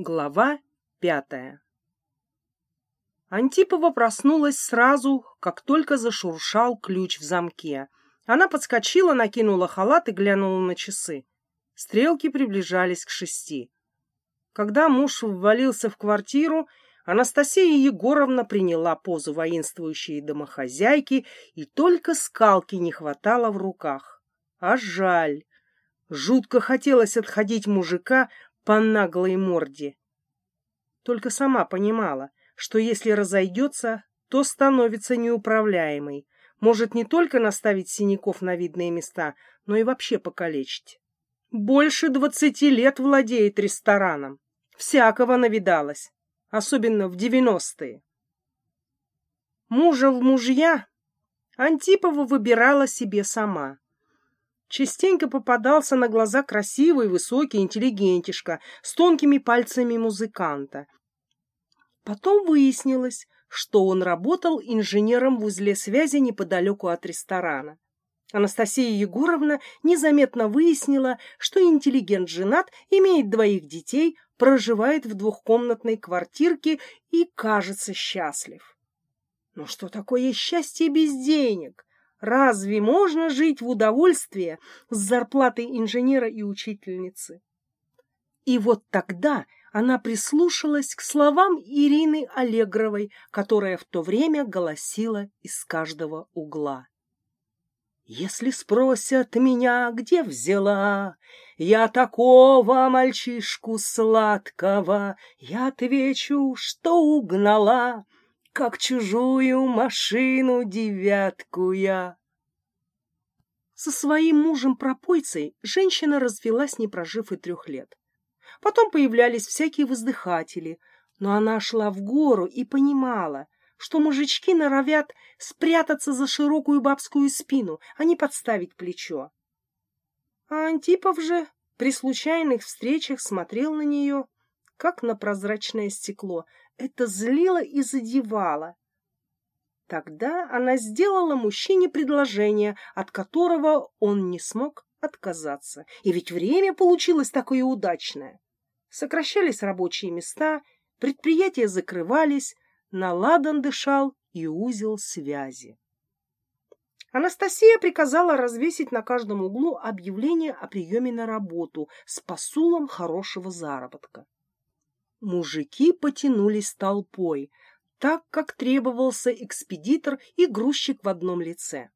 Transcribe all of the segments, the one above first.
Глава пятая Антипова проснулась сразу, как только зашуршал ключ в замке. Она подскочила, накинула халат и глянула на часы. Стрелки приближались к шести. Когда муж ввалился в квартиру, Анастасия Егоровна приняла позу воинствующей домохозяйки, и только скалки не хватало в руках. А жаль. Жутко хотелось отходить мужика, по наглой морде. Только сама понимала, что если разойдется, то становится неуправляемой, может не только наставить синяков на видные места, но и вообще покалечить. Больше двадцати лет владеет рестораном. Всякого навидалась, особенно в девяностые. Мужа в мужья Антипова выбирала себе сама. Частенько попадался на глаза красивый, высокий интеллигентишка с тонкими пальцами музыканта. Потом выяснилось, что он работал инженером в узле связи неподалеку от ресторана. Анастасия Егоровна незаметно выяснила, что интеллигент женат, имеет двоих детей, проживает в двухкомнатной квартирке и, кажется, счастлив. Но что такое счастье без денег? Разве можно жить в удовольствии с зарплатой инженера и учительницы? И вот тогда она прислушалась к словам Ирины Аллегровой, которая в то время голосила из каждого угла. Если спросят меня, где взяла я такого мальчишку сладкого, я отвечу, что угнала как чужую машину девятку я. Со своим мужем-пропойцей женщина развелась, не прожив и трех лет. Потом появлялись всякие воздыхатели, но она шла в гору и понимала, что мужички норовят спрятаться за широкую бабскую спину, а не подставить плечо. А Антипов же при случайных встречах смотрел на нее, как на прозрачное стекло, это злило и задевало. Тогда она сделала мужчине предложение, от которого он не смог отказаться. И ведь время получилось такое удачное. Сокращались рабочие места, предприятия закрывались, наладан дышал и узел связи. Анастасия приказала развесить на каждом углу объявление о приеме на работу с посулом хорошего заработка. Мужики потянулись толпой, так как требовался экспедитор и грузчик в одном лице.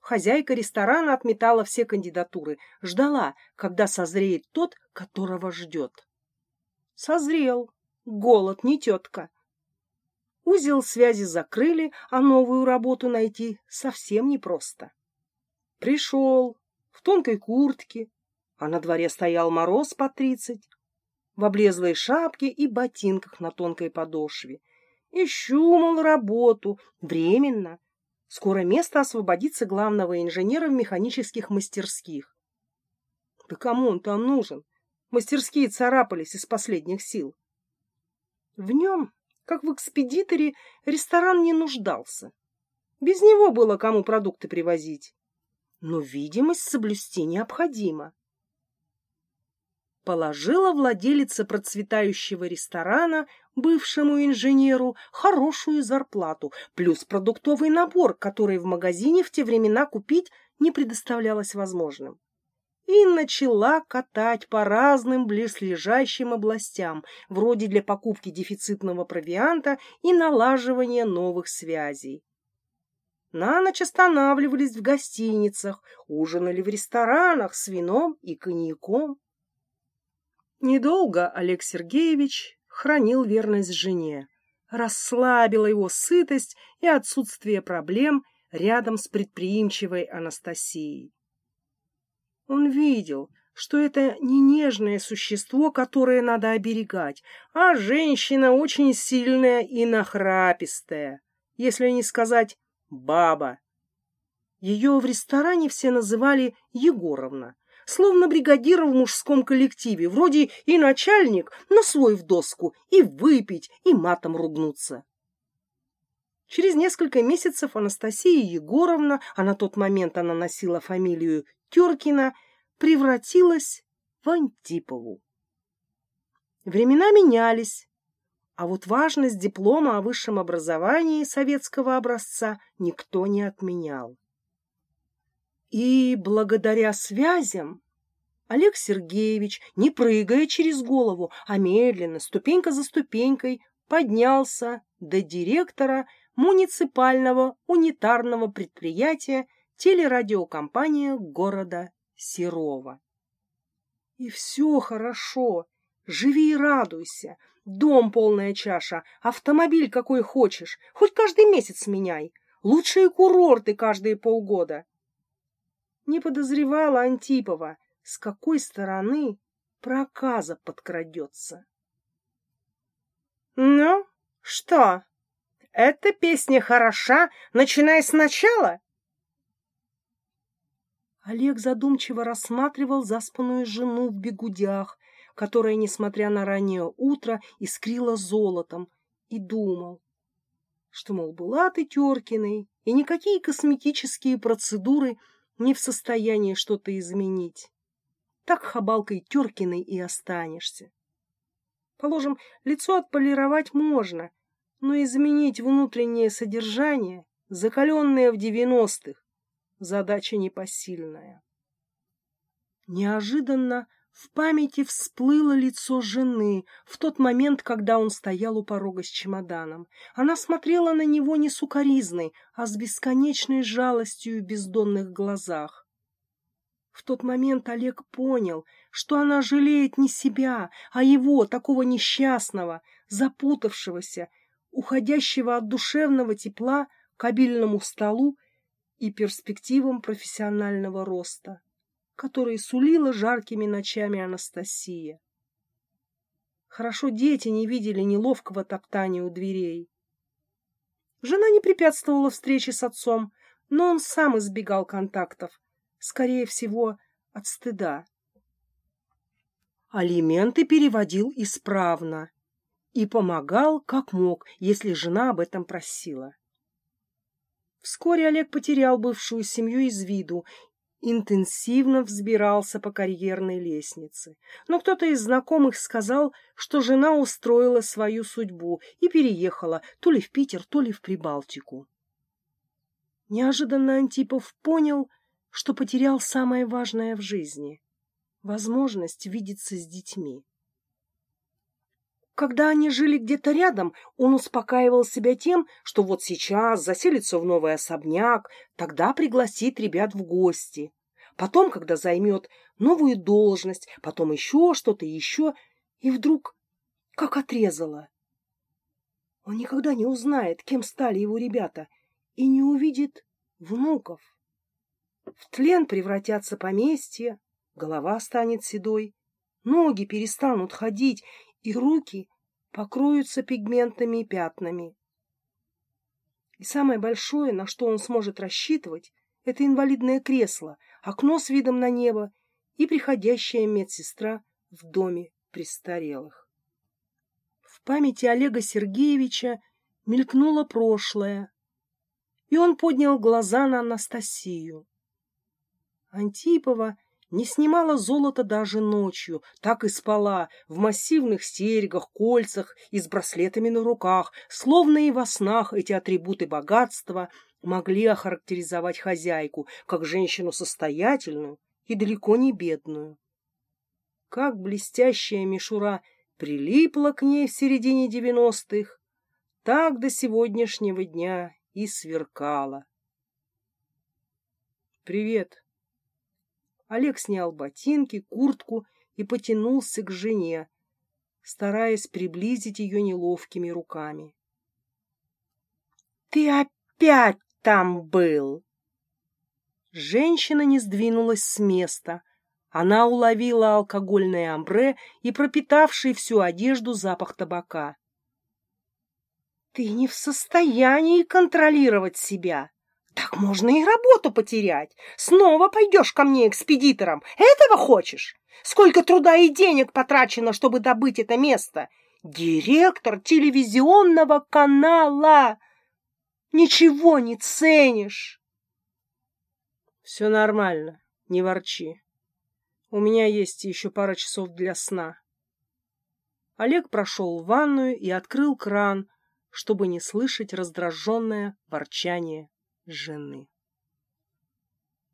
Хозяйка ресторана отметала все кандидатуры, ждала, когда созреет тот, которого ждет. Созрел. Голод не тетка. Узел связи закрыли, а новую работу найти совсем непросто. Пришел в тонкой куртке, а на дворе стоял мороз по тридцать в облезлой шапке и ботинках на тонкой подошве. Ищу, мол, работу. Временно. Скоро место освободится главного инженера в механических мастерских. Да кому он там нужен? Мастерские царапались из последних сил. В нем, как в экспедиторе, ресторан не нуждался. Без него было кому продукты привозить. Но видимость соблюсти необходимо положила владелица процветающего ресторана бывшему инженеру хорошую зарплату, плюс продуктовый набор, который в магазине в те времена купить не предоставлялось возможным. И начала катать по разным близлежащим областям, вроде для покупки дефицитного провианта и налаживания новых связей. На ночь останавливались в гостиницах, ужинали в ресторанах с вином и коньяком. Недолго Олег Сергеевич хранил верность жене, расслабила его сытость и отсутствие проблем рядом с предприимчивой Анастасией. Он видел, что это не нежное существо, которое надо оберегать, а женщина очень сильная и нахрапистая, если не сказать баба. Ее в ресторане все называли Егоровна, словно бригадир в мужском коллективе, вроде и начальник, но свой в доску, и выпить, и матом ругнуться. Через несколько месяцев Анастасия Егоровна, а на тот момент она носила фамилию Теркина, превратилась в Антипову. Времена менялись, а вот важность диплома о высшем образовании советского образца никто не отменял. И благодаря связям Олег Сергеевич, не прыгая через голову, а медленно, ступенька за ступенькой, поднялся до директора муниципального унитарного предприятия телерадиокомпания города Серова. И все хорошо, живи и радуйся, дом полная чаша, автомобиль какой хочешь, хоть каждый месяц меняй, лучшие курорты каждые полгода. Не подозревала Антипова, с какой стороны проказа подкрадется. «Ну, что, эта песня хороша, начиная сначала?» Олег задумчиво рассматривал заспанную жену в бегудях, которая, несмотря на раннее утро, искрила золотом, и думал, что, мол, была ты Теркиной, и никакие косметические процедуры не в состоянии что-то изменить. Так хабалкой Теркиной и останешься. Положим, лицо отполировать можно, но изменить внутреннее содержание, закаленное в девяностых, задача непосильная. Неожиданно в памяти всплыло лицо жены в тот момент, когда он стоял у порога с чемоданом. Она смотрела на него не сукоризной, а с бесконечной жалостью в бездонных глазах. В тот момент Олег понял, что она жалеет не себя, а его, такого несчастного, запутавшегося, уходящего от душевного тепла к обильному столу и перспективам профессионального роста, которые сулила жаркими ночами Анастасия. Хорошо дети не видели неловкого топтания у дверей. Жена не препятствовала встрече с отцом, но он сам избегал контактов, скорее всего, от стыда. Алименты переводил исправно и помогал, как мог, если жена об этом просила. Вскоре Олег потерял бывшую семью из виду, интенсивно взбирался по карьерной лестнице. Но кто-то из знакомых сказал, что жена устроила свою судьбу и переехала то ли в Питер, то ли в Прибалтику. Неожиданно Антипов понял, что потерял самое важное в жизни — возможность видеться с детьми. Когда они жили где-то рядом, он успокаивал себя тем, что вот сейчас заселится в новый особняк, тогда пригласит ребят в гости. Потом, когда займет новую должность, потом еще что-то, еще, и вдруг как отрезало. Он никогда не узнает, кем стали его ребята, и не увидит внуков. В тлен превратятся поместья, голова станет седой, ноги перестанут ходить, и руки покроются пигментными пятнами. И самое большое, на что он сможет рассчитывать, это инвалидное кресло, окно с видом на небо и приходящая медсестра в доме престарелых. В памяти Олега Сергеевича мелькнуло прошлое, и он поднял глаза на Анастасию. Антипова не снимала золото даже ночью, так и спала, в массивных серьгах, кольцах и с браслетами на руках, словно и во снах эти атрибуты богатства могли охарактеризовать хозяйку, как женщину состоятельную и далеко не бедную. Как блестящая мишура прилипла к ней в середине девяностых, так до сегодняшнего дня и сверкала. «Привет!» Олег снял ботинки, куртку и потянулся к жене, стараясь приблизить ее неловкими руками. — Ты опять там был! Женщина не сдвинулась с места. Она уловила алкогольное амбре и пропитавший всю одежду запах табака. — Ты не в состоянии контролировать себя. Так можно и работу потерять. Снова пойдешь ко мне экспедитором. Этого хочешь? Сколько труда и денег потрачено, чтобы добыть это место? Директор телевизионного канала. Ничего не ценишь. Все нормально, не ворчи. У меня есть еще пара часов для сна. Олег прошел в ванную и открыл кран, чтобы не слышать раздраженное ворчание жены.